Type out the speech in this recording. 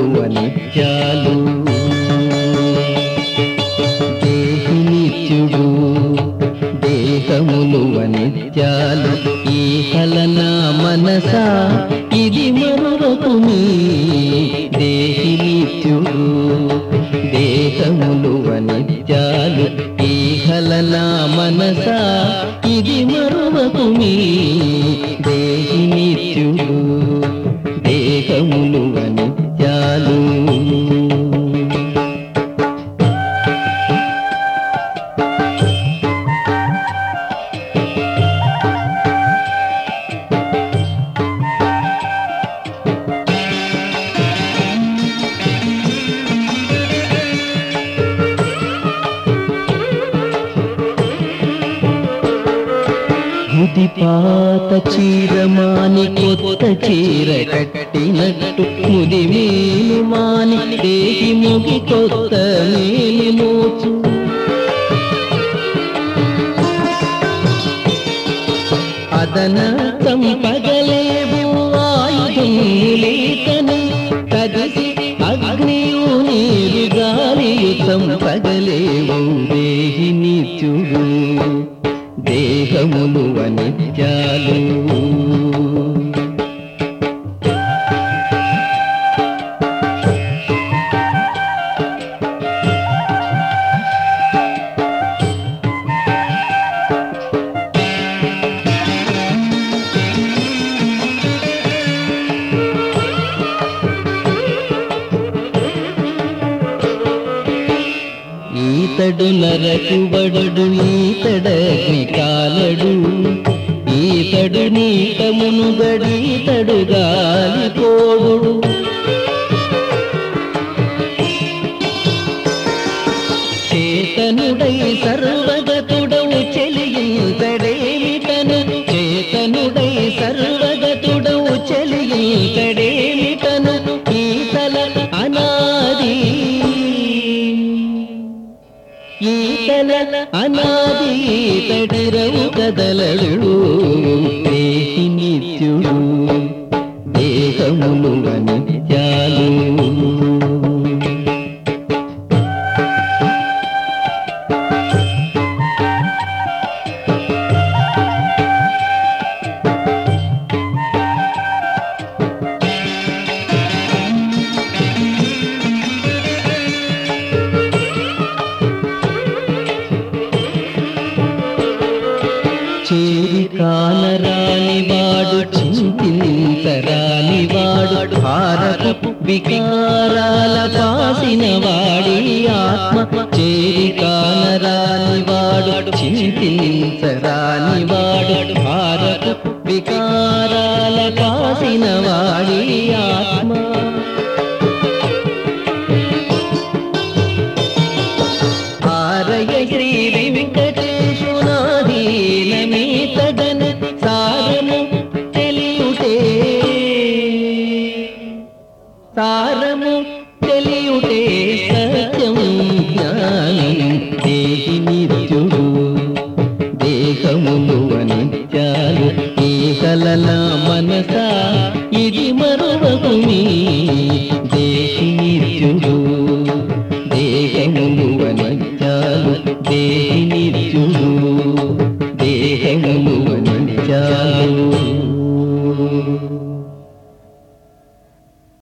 దేహములు అనిత్యాలు దేహినిత్యుడు దేహములు అనిత్యాలు ఈ కలనా మనస ఇది మరొకమి దేహి నిత్యుడు దేహములు అనిత్యాలు ఈ కలనా మనస ఇది మరొకమి మీ ముది పాత చీరమాని కొత్త చీర కట్టినట్టు ముది మేలు మాని దేహి ముగి కొత్త మేలు మోచు. అదన సంపగలేవు ఆయుధములేతని కదిసి అగ్నియు నీరు గాలియు సంపగలేవు దేహి నిత్యుడు దేహములు అనిత్యాలు అతడు నరకు బడడు ఈతడగ్ని కాలడు ఈతడు నీటమును గడీతడు గాలి పోడు ఈతల అనాది తడిరవు కదలడు దేహి నిత్యుడు దేహములు వికారాల పాసిన వాడి ఆత్మ చేరి కానరాని వాడు చింతించరాని వాడు భారత వికారాల పాసిన వాడి ఆత్మ. ఆరయ శ్రీ